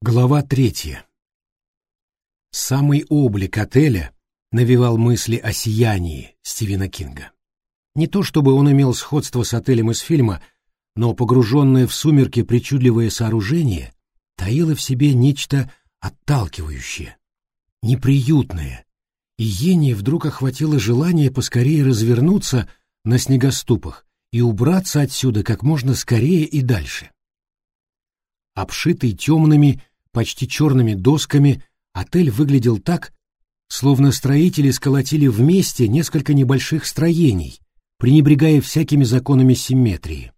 Глава третья. Самый облик отеля навевал мысли о сиянии Стивена Кинга. Не то чтобы он имел сходство с отелем из фильма, но погруженное в сумерки причудливое сооружение таило в себе нечто отталкивающее, неприютное, и Ене вдруг охватило желание поскорее развернуться на снегоступах и убраться отсюда как можно скорее и дальше. Обшитый темными, почти черными досками, отель выглядел так, словно строители сколотили вместе несколько небольших строений, пренебрегая всякими законами симметрии.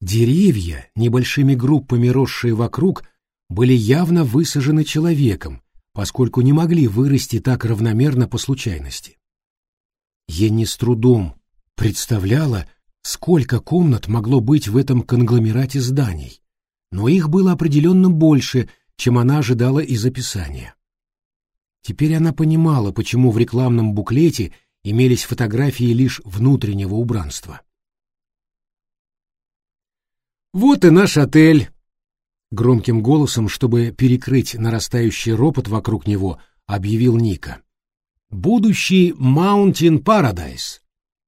Деревья, небольшими группами росшие вокруг, были явно высажены человеком, поскольку не могли вырасти так равномерно по случайности. Енни с трудом представляла, сколько комнат могло быть в этом конгломерате зданий, но их было определенно больше, чем она ожидала из описания. Теперь она понимала, почему в рекламном буклете имелись фотографии лишь внутреннего убранства. «Вот и наш отель!» Громким голосом, чтобы перекрыть нарастающий ропот вокруг него, объявил Ника. «Будущий Маунтин Парадайз.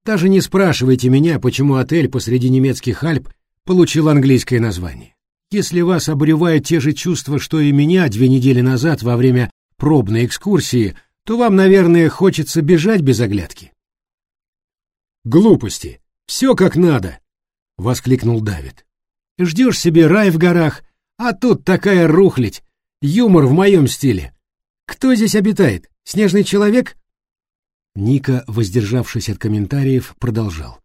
Даже не спрашивайте меня, почему отель посреди немецких Альп получил английское название. Если вас обуревают те же чувства, что и меня две недели назад во время пробной экскурсии, то вам, наверное, хочется бежать без оглядки. «Глупости! Все как надо!» — воскликнул Давид. «Ждешь себе рай в горах, а тут такая рухлядь, юмор в моем стиле. Кто здесь обитает? Снежный человек?» Ника, воздержавшись от комментариев, продолжал.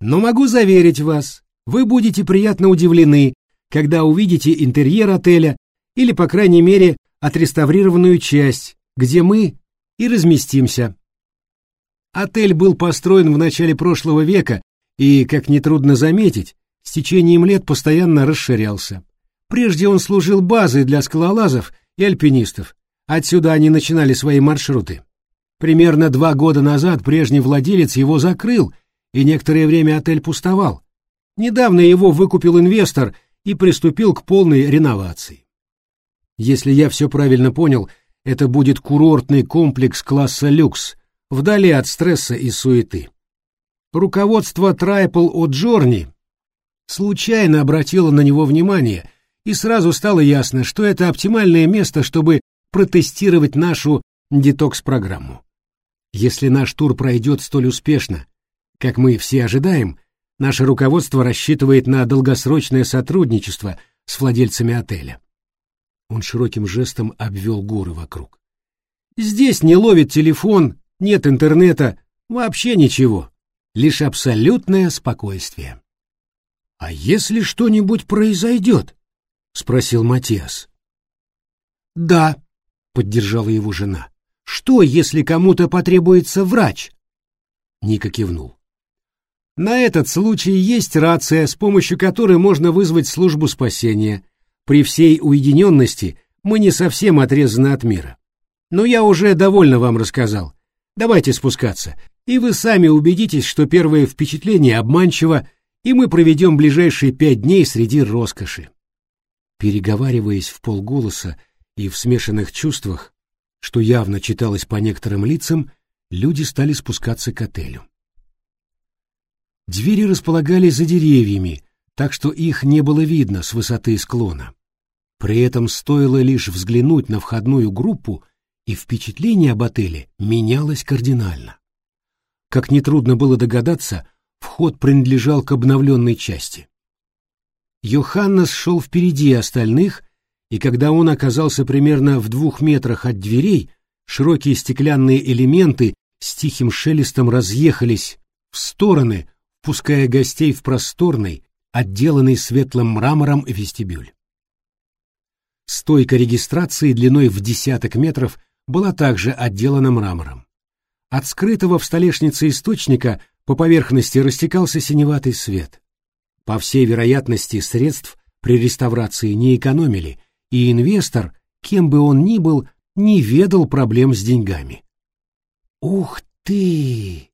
«Но могу заверить вас, вы будете приятно удивлены, когда увидите интерьер отеля или, по крайней мере, отреставрированную часть, где мы и разместимся. Отель был построен в начале прошлого века и, как нетрудно заметить, с течением лет постоянно расширялся. Прежде он служил базой для скалолазов и альпинистов. Отсюда они начинали свои маршруты. Примерно два года назад прежний владелец его закрыл, и некоторое время отель пустовал. Недавно его выкупил инвестор и приступил к полной реновации. Если я все правильно понял, это будет курортный комплекс класса люкс, вдали от стресса и суеты. Руководство Трайпл О'Джорни случайно обратило на него внимание, и сразу стало ясно, что это оптимальное место, чтобы протестировать нашу детокс-программу. Если наш тур пройдет столь успешно, как мы все ожидаем, Наше руководство рассчитывает на долгосрочное сотрудничество с владельцами отеля. Он широким жестом обвел горы вокруг. Здесь не ловит телефон, нет интернета, вообще ничего. Лишь абсолютное спокойствие. «А если что-нибудь произойдет?» — спросил Матиас. «Да», — поддержала его жена. «Что, если кому-то потребуется врач?» Ника кивнул. На этот случай есть рация, с помощью которой можно вызвать службу спасения. При всей уединенности мы не совсем отрезаны от мира. Но я уже довольно вам рассказал. Давайте спускаться, и вы сами убедитесь, что первое впечатление обманчиво, и мы проведем ближайшие пять дней среди роскоши. Переговариваясь в полголоса и в смешанных чувствах, что явно читалось по некоторым лицам, люди стали спускаться к отелю. Двери располагались за деревьями, так что их не было видно с высоты склона. При этом стоило лишь взглянуть на входную группу, и впечатление об отеле менялось кардинально. Как нетрудно было догадаться, вход принадлежал к обновленной части. Йоханнес шел впереди остальных, и когда он оказался примерно в двух метрах от дверей, широкие стеклянные элементы с тихим шелестом разъехались в стороны, пуская гостей в просторный, отделанный светлым мрамором вестибюль. Стойка регистрации длиной в десяток метров была также отделана мрамором. От скрытого в столешнице источника по поверхности растекался синеватый свет. По всей вероятности, средств при реставрации не экономили, и инвестор, кем бы он ни был, не ведал проблем с деньгами. «Ух ты!»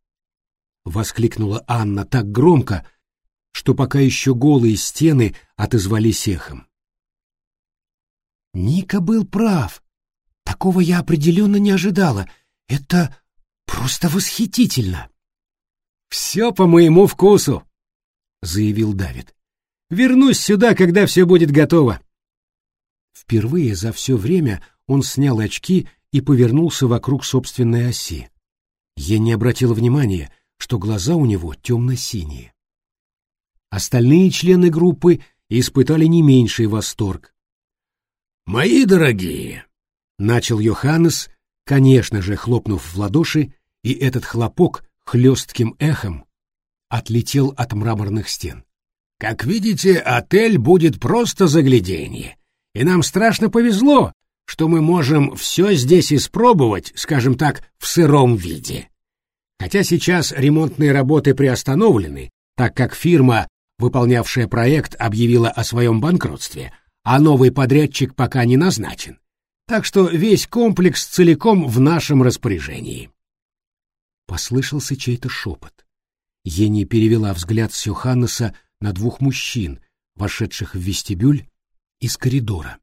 Воскликнула Анна так громко, что пока еще голые стены отозвались эхом. Ника был прав. Такого я определенно не ожидала. Это просто восхитительно. Все по моему вкусу, заявил Давид. Вернусь сюда, когда все будет готово. Впервые за все время он снял очки и повернулся вокруг собственной оси. Я не обратила внимания, что глаза у него темно-синие. Остальные члены группы испытали не меньший восторг. «Мои дорогие!» — начал Йоханнес, конечно же, хлопнув в ладоши, и этот хлопок хлестким эхом отлетел от мраморных стен. «Как видите, отель будет просто загляденье, и нам страшно повезло, что мы можем все здесь испробовать, скажем так, в сыром виде. Хотя сейчас ремонтные работы приостановлены, так как фирма, выполнявшая проект, объявила о своем банкротстве, а новый подрядчик пока не назначен. Так что весь комплекс целиком в нашем распоряжении. Послышался чей-то шепот. Ени перевела взгляд с Йоханнеса на двух мужчин, вошедших в вестибюль из коридора.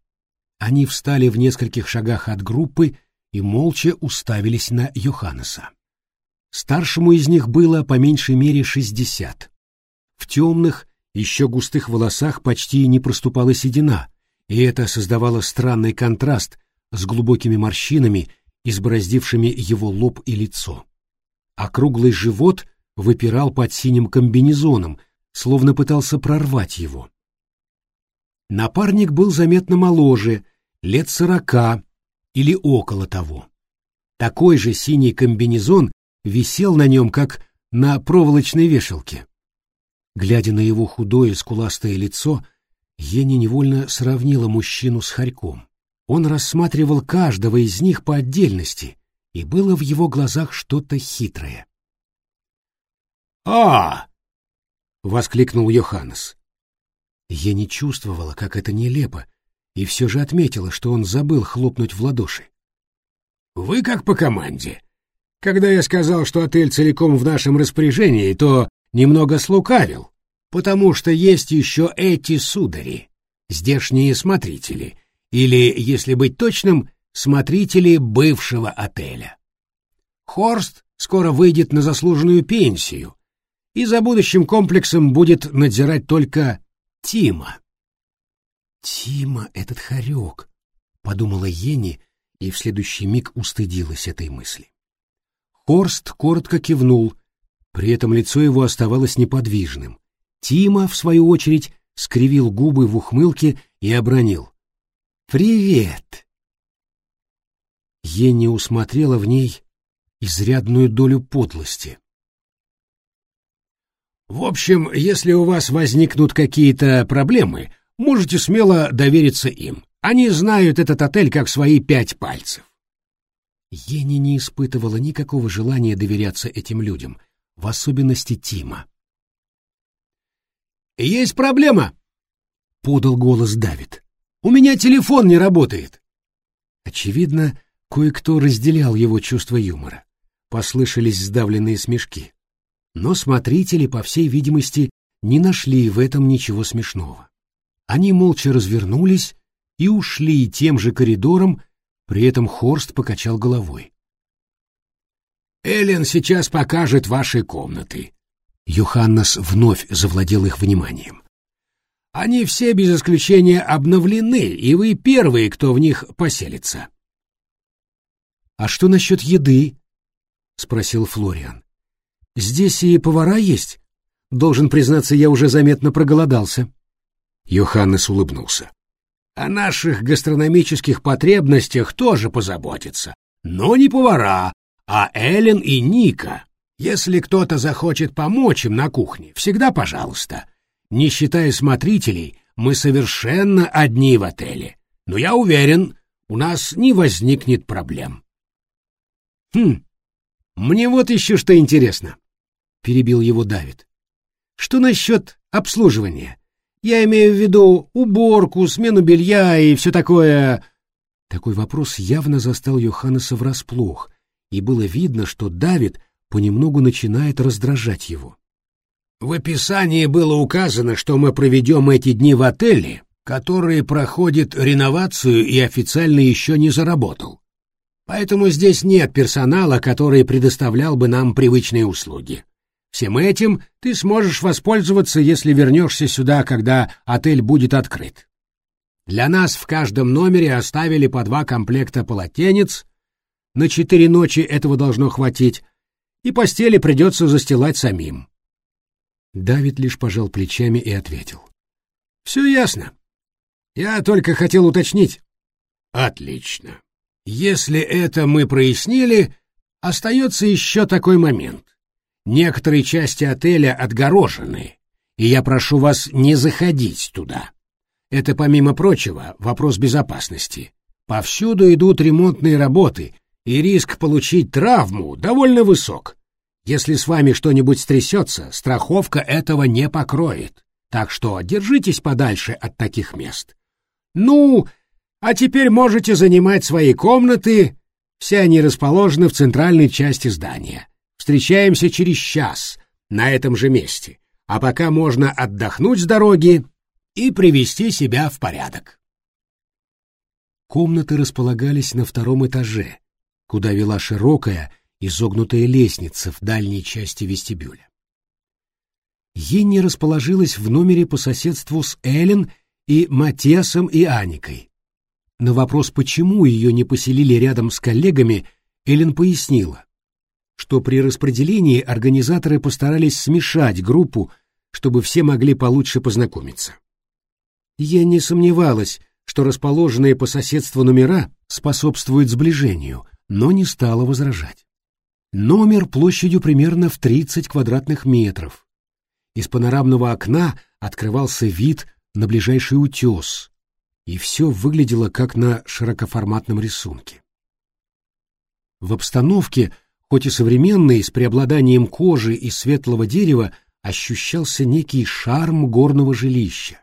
Они встали в нескольких шагах от группы и молча уставились на Йоханнеса. Старшему из них было по меньшей мере шестьдесят. В темных, еще густых волосах почти не проступала седина, и это создавало странный контраст с глубокими морщинами, избороздившими его лоб и лицо. Округлый живот выпирал под синим комбинезоном, словно пытался прорвать его. Напарник был заметно моложе, лет сорока или около того. Такой же синий комбинезон висел на нем, как на проволочной вешалке. Глядя на его худое скуластое лицо, Ени невольно сравнила мужчину с Харьком. Он рассматривал каждого из них по отдельности, и было в его глазах что-то хитрое. «А!» — воскликнул Йоханнес. Я не чувствовала, как это нелепо, и все же отметила, что он забыл хлопнуть в ладоши. «Вы как по команде. Когда я сказал, что отель целиком в нашем распоряжении, то немного слукавил, потому что есть еще эти судари, здешние смотрители, или, если быть точным, смотрители бывшего отеля. Хорст скоро выйдет на заслуженную пенсию, и за будущим комплексом будет надзирать только Тима. «Тима, этот хорек», — подумала Ени, и в следующий миг устыдилась этой мысли. Хорст коротко кивнул, при этом лицо его оставалось неподвижным. Тима, в свою очередь, скривил губы в ухмылке и обронил. «Привет!» Енни усмотрела в ней изрядную долю подлости. «В общем, если у вас возникнут какие-то проблемы, можете смело довериться им. Они знают этот отель как свои пять пальцев». Енни не испытывала никакого желания доверяться этим людям, в особенности Тима. «Есть проблема!» — подал голос Давид. «У меня телефон не работает!» Очевидно, Кое-кто разделял его чувство юмора. Послышались сдавленные смешки. Но смотрители, по всей видимости, не нашли в этом ничего смешного. Они молча развернулись и ушли тем же коридором, при этом Хорст покачал головой. «Эллен сейчас покажет ваши комнаты». Йоханнес вновь завладел их вниманием. «Они все без исключения обновлены, и вы первые, кто в них поселится». «А что насчет еды?» — спросил Флориан. «Здесь и повара есть. Должен признаться, я уже заметно проголодался». Йоханнес улыбнулся. «О наших гастрономических потребностях тоже позаботятся. Но не повара, а Эллен и Ника. Если кто-то захочет помочь им на кухне, всегда пожалуйста. Не считая смотрителей, мы совершенно одни в отеле. Но я уверен, у нас не возникнет проблем». «Хм, мне вот еще что интересно», — перебил его Давид. «Что насчет обслуживания? Я имею в виду уборку, смену белья и все такое...» Такой вопрос явно застал Йоханнеса врасплох, и было видно, что Давид понемногу начинает раздражать его. «В описании было указано, что мы проведем эти дни в отеле, который проходит реновацию и официально еще не заработал. Поэтому здесь нет персонала, который предоставлял бы нам привычные услуги. Всем этим ты сможешь воспользоваться, если вернешься сюда, когда отель будет открыт. Для нас в каждом номере оставили по два комплекта полотенец, на четыре ночи этого должно хватить, и постели придется застилать самим. Давид лишь пожал плечами и ответил. — Все ясно. Я только хотел уточнить. — Отлично. Если это мы прояснили, остается еще такой момент. Некоторые части отеля отгорожены, и я прошу вас не заходить туда. Это, помимо прочего, вопрос безопасности. Повсюду идут ремонтные работы, и риск получить травму довольно высок. Если с вами что-нибудь стрясется, страховка этого не покроет. Так что держитесь подальше от таких мест. Ну, а теперь можете занимать свои комнаты, все они расположены в центральной части здания. Встречаемся через час на этом же месте, а пока можно отдохнуть с дороги и привести себя в порядок. Комнаты располагались на втором этаже, куда вела широкая, изогнутая лестница в дальней части вестибюля. Енни расположилась в номере по соседству с Эллен и Матесом и Аникой. На вопрос, почему ее не поселили рядом с коллегами, Эллен пояснила, что при распределении организаторы постарались смешать группу, чтобы все могли получше познакомиться. Я не сомневалась, что расположенные по соседству номера способствуют сближению, но не стала возражать. Номер площадью примерно в 30 квадратных метров. Из панорамного окна открывался вид на ближайший утес, и все выглядело как на широкоформатном рисунке. В обстановке, хоть и современной, с преобладанием кожи и светлого дерева, ощущался некий шарм горного жилища.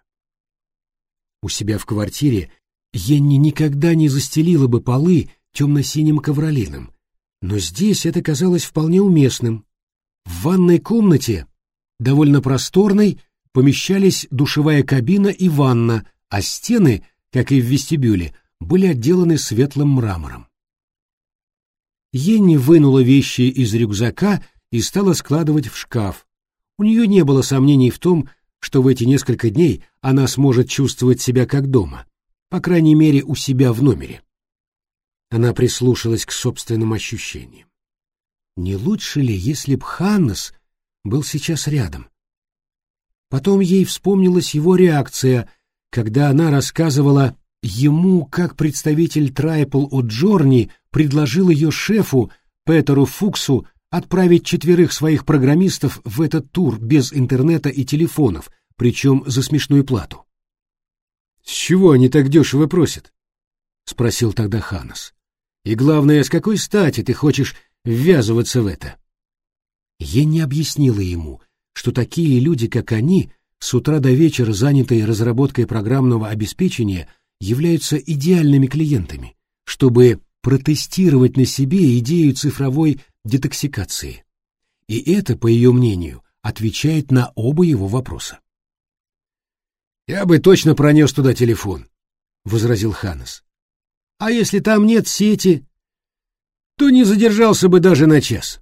У себя в квартире Енни никогда не застелила бы полы темно-синим ковролином, но здесь это казалось вполне уместным. В ванной комнате, довольно просторной, помещались душевая кабина и ванна, а стены, как и в вестибюле, были отделаны светлым мрамором. Енни вынула вещи из рюкзака и стала складывать в шкаф. У нее не было сомнений в том, что в эти несколько дней она сможет чувствовать себя как дома, по крайней мере у себя в номере. Она прислушалась к собственным ощущениям. Не лучше ли, если б Ханнес был сейчас рядом? Потом ей вспомнилась его реакция, когда она рассказывала ему, как представитель Трайпл О'Джорни предложил ее шефу, Петеру Фуксу, отправить четверых своих программистов в этот тур без интернета и телефонов, причем за смешную плату. «С чего они так дешево просят?» — спросил тогда Ханас. «И главное, с какой стати ты хочешь ввязываться в это?» Я не объяснила ему, что такие люди, как они, с утра до вечера занятые разработкой программного обеспечения, являются идеальными клиентами, чтобы протестировать на себе идею цифровой детоксикации. И это, по ее мнению, отвечает на оба его вопроса. «Я бы точно пронес туда телефон», — возразил Ханнес. «А если там нет сети, то не задержался бы даже на час.